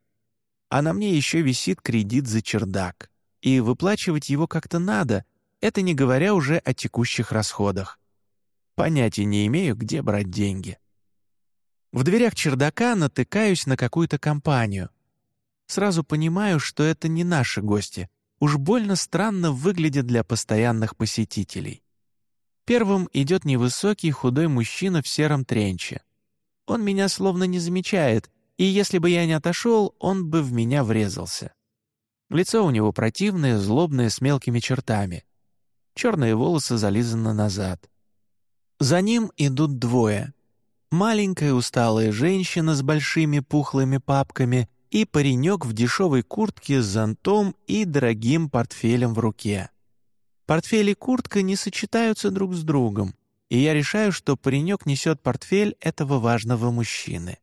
А на мне еще висит кредит за чердак. И выплачивать его как-то надо, это не говоря уже о текущих расходах. Понятия не имею, где брать деньги. В дверях чердака натыкаюсь на какую-то компанию. Сразу понимаю, что это не наши гости. Уж больно странно выглядят для постоянных посетителей. Первым идет невысокий худой мужчина в сером тренче. Он меня словно не замечает, и если бы я не отошел, он бы в меня врезался. Лицо у него противное, злобное, с мелкими чертами. Черные волосы зализаны назад. За ним идут двое. Маленькая усталая женщина с большими пухлыми папками и паренек в дешевой куртке с зонтом и дорогим портфелем в руке. Портфель и куртка не сочетаются друг с другом, и я решаю, что паренек несет портфель этого важного мужчины.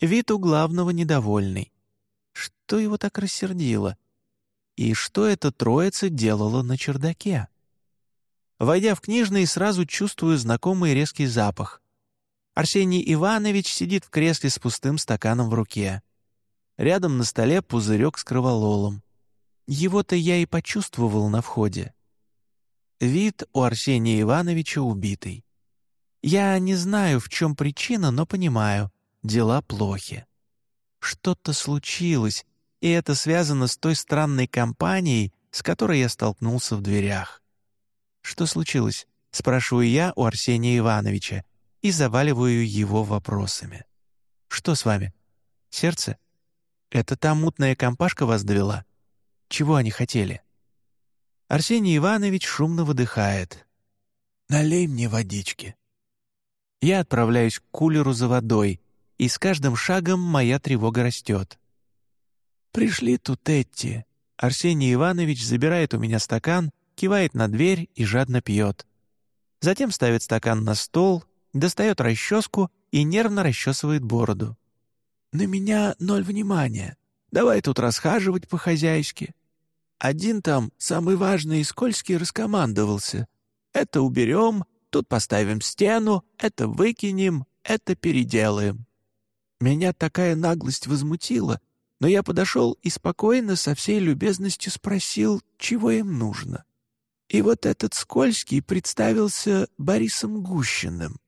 Вид у главного недовольный. Что его так рассердило? И что эта троица делала на чердаке? Войдя в книжный, сразу чувствую знакомый резкий запах. Арсений Иванович сидит в кресле с пустым стаканом в руке. Рядом на столе пузырек с кровололом. Его-то я и почувствовал на входе. Вид у Арсения Ивановича убитый. Я не знаю, в чем причина, но понимаю, дела плохи. Что-то случилось, и это связано с той странной компанией, с которой я столкнулся в дверях. «Что случилось?» — спрашиваю я у Арсения Ивановича и заваливаю его вопросами. «Что с вами? Сердце? Это та мутная компашка вас довела? Чего они хотели?» Арсений Иванович шумно выдыхает. «Налей мне водички». Я отправляюсь к кулеру за водой, и с каждым шагом моя тревога растет. «Пришли тут эти». Арсений Иванович забирает у меня стакан, кивает на дверь и жадно пьет. Затем ставит стакан на стол, достает расческу и нервно расчесывает бороду. «На меня ноль внимания. Давай тут расхаживать по-хозяйски. Один там, самый важный и скользкий, раскомандовался. Это уберем, тут поставим стену, это выкинем, это переделаем. Меня такая наглость возмутила, но я подошел и спокойно со всей любезностью спросил, чего им нужно. И вот этот скользкий представился Борисом Гущиным.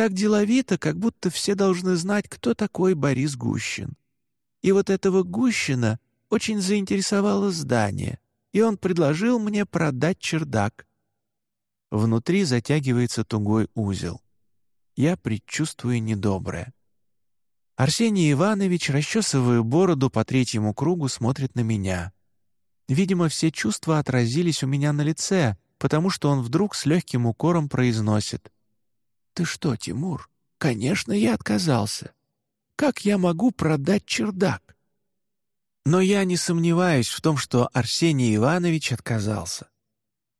Так деловито, как будто все должны знать, кто такой Борис Гущин. И вот этого Гущина очень заинтересовало здание, и он предложил мне продать чердак. Внутри затягивается тугой узел. Я предчувствую недоброе. Арсений Иванович, расчесывая бороду по третьему кругу, смотрит на меня. Видимо, все чувства отразились у меня на лице, потому что он вдруг с легким укором произносит. «Ты что, Тимур? Конечно, я отказался. Как я могу продать чердак? Но я не сомневаюсь в том, что Арсений Иванович отказался.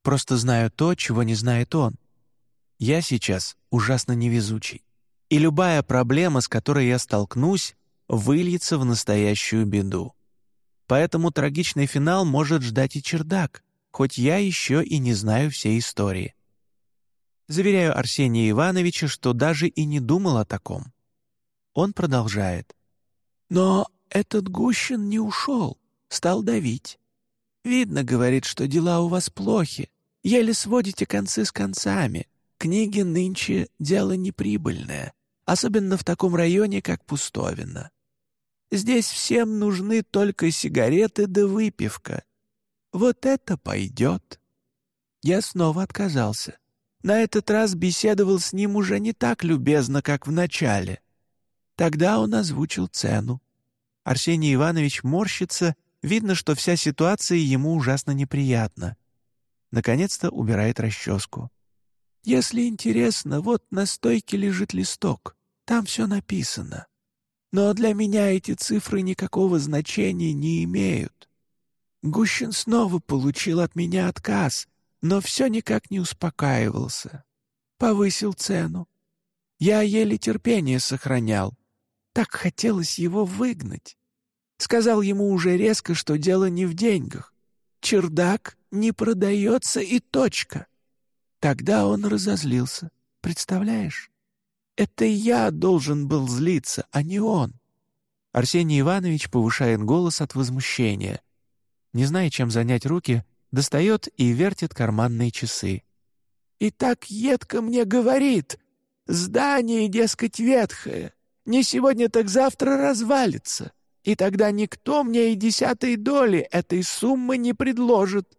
Просто знаю то, чего не знает он. Я сейчас ужасно невезучий. И любая проблема, с которой я столкнусь, выльется в настоящую беду. Поэтому трагичный финал может ждать и чердак, хоть я еще и не знаю всей истории. Заверяю Арсения Ивановича, что даже и не думал о таком. Он продолжает. «Но этот Гущин не ушел, стал давить. Видно, говорит, что дела у вас плохи, еле сводите концы с концами. Книги нынче дело неприбыльное, особенно в таком районе, как Пустовино. Здесь всем нужны только сигареты да выпивка. Вот это пойдет. Я снова отказался. На этот раз беседовал с ним уже не так любезно, как в начале. Тогда он озвучил цену. Арсений Иванович морщится, видно, что вся ситуация ему ужасно неприятна. Наконец-то убирает расческу. «Если интересно, вот на стойке лежит листок. Там все написано. Но для меня эти цифры никакого значения не имеют. Гущин снова получил от меня отказ, но все никак не успокаивался. Повысил цену. Я еле терпение сохранял. Так хотелось его выгнать. Сказал ему уже резко, что дело не в деньгах. Чердак не продается и точка. Тогда он разозлился. Представляешь? Это я должен был злиться, а не он. Арсений Иванович повышает голос от возмущения. Не зная, чем занять руки, достает и вертит карманные часы. «И так едко мне говорит! Здание, дескать, ветхое. Не сегодня, так завтра развалится. И тогда никто мне и десятой доли этой суммы не предложит.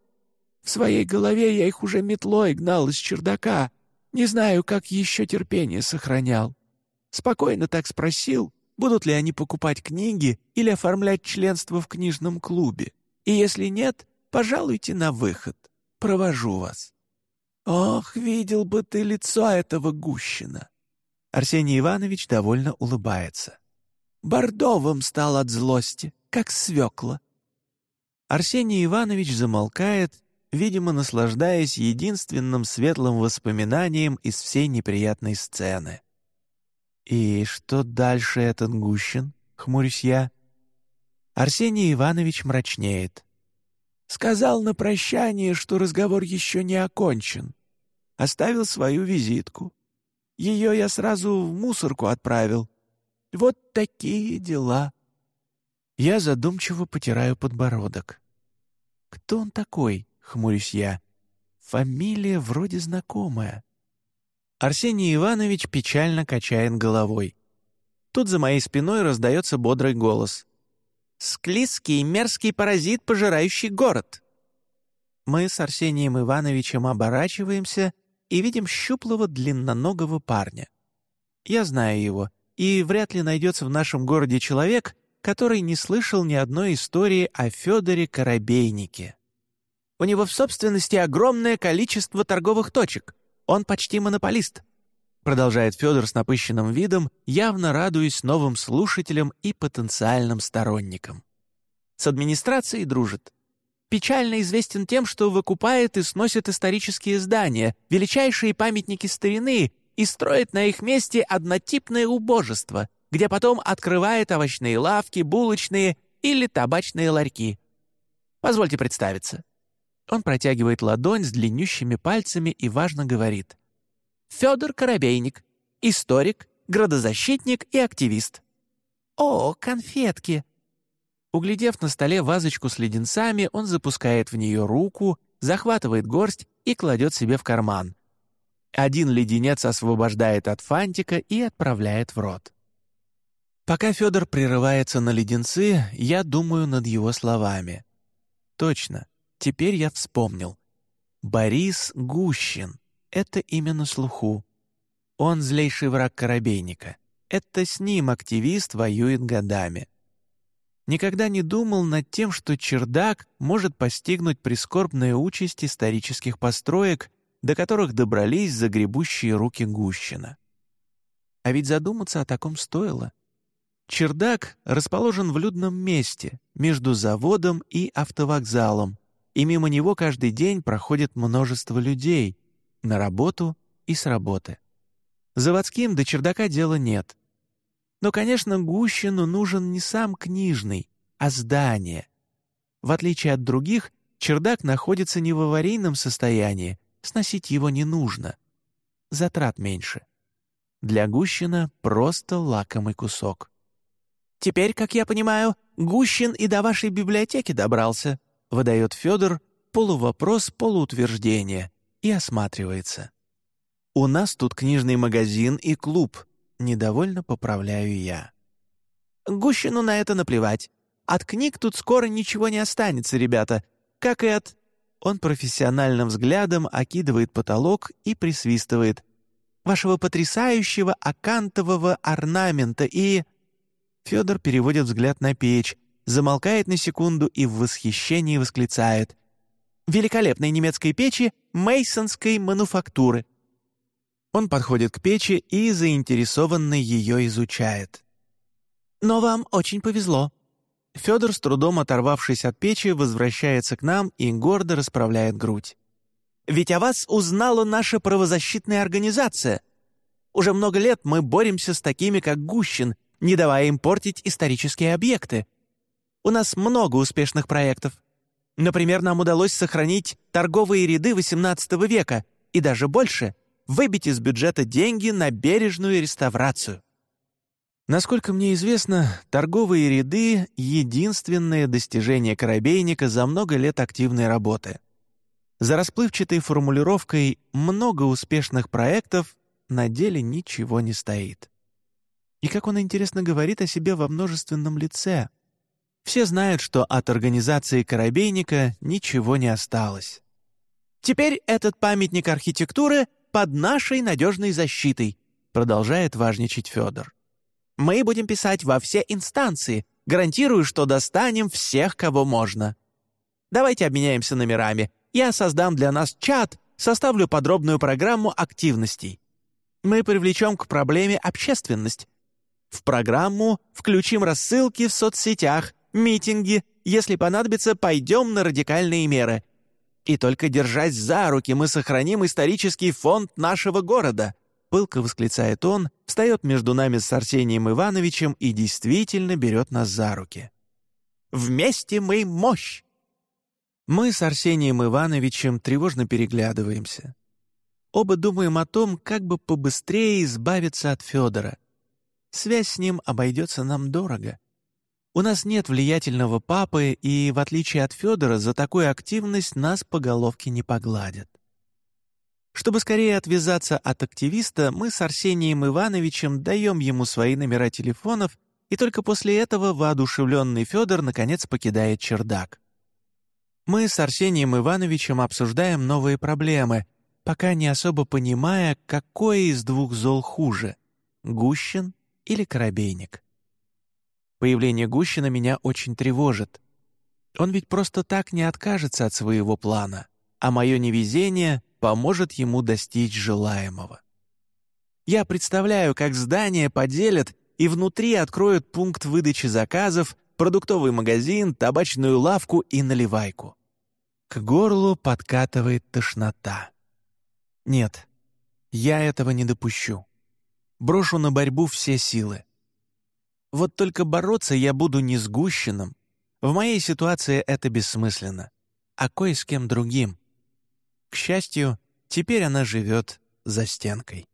В своей голове я их уже метлой гнал из чердака, не знаю, как еще терпение сохранял. Спокойно так спросил, будут ли они покупать книги или оформлять членство в книжном клубе. И если нет, пожалуйте на выход. Провожу вас. Ох, видел бы ты лицо этого Гущина. Арсений Иванович довольно улыбается. Бордовым стал от злости, как свекла. Арсений Иванович замолкает видимо, наслаждаясь единственным светлым воспоминанием из всей неприятной сцены. «И что дальше этот Гущин?» — хмурюсь я. Арсений Иванович мрачнеет. «Сказал на прощание, что разговор еще не окончен. Оставил свою визитку. Ее я сразу в мусорку отправил. Вот такие дела». Я задумчиво потираю подбородок. «Кто он такой?» хмурюсь я. Фамилия вроде знакомая. Арсений Иванович печально качает головой. Тут за моей спиной раздается бодрый голос. «Склизкий, мерзкий паразит, пожирающий город!» Мы с Арсением Ивановичем оборачиваемся и видим щуплого длинноногого парня. Я знаю его, и вряд ли найдется в нашем городе человек, который не слышал ни одной истории о Федоре Коробейнике. У него в собственности огромное количество торговых точек. Он почти монополист», — продолжает Федор с напыщенным видом, явно радуясь новым слушателям и потенциальным сторонникам. С администрацией дружит. Печально известен тем, что выкупает и сносит исторические здания, величайшие памятники старины и строит на их месте однотипное убожество, где потом открывает овощные лавки, булочные или табачные ларьки. Позвольте представиться. Он протягивает ладонь с длиннющими пальцами и важно говорит. «Федор Коробейник, историк, градозащитник и активист». «О, конфетки!» Углядев на столе вазочку с леденцами, он запускает в нее руку, захватывает горсть и кладет себе в карман. Один леденец освобождает от фантика и отправляет в рот. Пока Федор прерывается на леденцы, я думаю над его словами. Точно, Теперь я вспомнил. Борис Гущин. Это имя на слуху. Он злейший враг Коробейника. Это с ним активист воюет годами. Никогда не думал над тем, что чердак может постигнуть прискорбная участь исторических построек, до которых добрались загребущие руки Гущина. А ведь задуматься о таком стоило. Чердак расположен в людном месте, между заводом и автовокзалом, и мимо него каждый день проходит множество людей на работу и с работы. Заводским до чердака дела нет. Но, конечно, Гущину нужен не сам книжный, а здание. В отличие от других, Чердак находится не в аварийном состоянии, сносить его не нужно. Затрат меньше. Для Гущина просто лакомый кусок. «Теперь, как я понимаю, Гущин и до вашей библиотеки добрался», выдает Федор полувопрос, полуутверждение и осматривается. «У нас тут книжный магазин и клуб», недовольно поправляю я. «Гущину на это наплевать. От книг тут скоро ничего не останется, ребята. Как и от...» Он профессиональным взглядом окидывает потолок и присвистывает. «Вашего потрясающего акантового орнамента и...» Федор переводит взгляд на печь, замолкает на секунду и в восхищении восклицает. «Великолепной немецкой печи мейсонской мануфактуры!» Он подходит к печи и заинтересованно ее изучает. «Но вам очень повезло». Федор, с трудом оторвавшись от печи, возвращается к нам и гордо расправляет грудь. «Ведь о вас узнала наша правозащитная организация. Уже много лет мы боремся с такими, как Гущин, не давая им портить исторические объекты. У нас много успешных проектов. Например, нам удалось сохранить торговые ряды XVIII века и даже больше выбить из бюджета деньги на бережную реставрацию. Насколько мне известно, торговые ряды — единственное достижение Коробейника за много лет активной работы. За расплывчатой формулировкой «много успешных проектов» на деле ничего не стоит. И как он интересно говорит о себе во множественном лице — все знают, что от организации Коробейника ничего не осталось. «Теперь этот памятник архитектуры под нашей надежной защитой», продолжает важничать Федор. «Мы будем писать во все инстанции, гарантирую, что достанем всех, кого можно. Давайте обменяемся номерами. Я создам для нас чат, составлю подробную программу активностей. Мы привлечем к проблеме общественность. В программу включим рассылки в соцсетях, митинги, если понадобится, пойдем на радикальные меры. И только держась за руки мы сохраним исторический фонд нашего города», пылко восклицает он, встает между нами с Арсением Ивановичем и действительно берет нас за руки. «Вместе мы мощь!» Мы с Арсением Ивановичем тревожно переглядываемся. Оба думаем о том, как бы побыстрее избавиться от Федора. Связь с ним обойдется нам дорого. У нас нет влиятельного папы, и, в отличие от Федора, за такую активность нас по головке не погладят. Чтобы скорее отвязаться от активиста, мы с Арсением Ивановичем даем ему свои номера телефонов, и только после этого воодушевленный Федор наконец покидает чердак. Мы с Арсением Ивановичем обсуждаем новые проблемы, пока не особо понимая, какое из двух зол хуже — Гущин или Коробейник. Появление Гущина меня очень тревожит. Он ведь просто так не откажется от своего плана, а мое невезение поможет ему достичь желаемого. Я представляю, как здание поделят и внутри откроют пункт выдачи заказов, продуктовый магазин, табачную лавку и наливайку. К горлу подкатывает тошнота. Нет, я этого не допущу. Брошу на борьбу все силы. Вот только бороться я буду не с Гущиным. В моей ситуации это бессмысленно. А кое с кем другим. К счастью, теперь она живет за стенкой.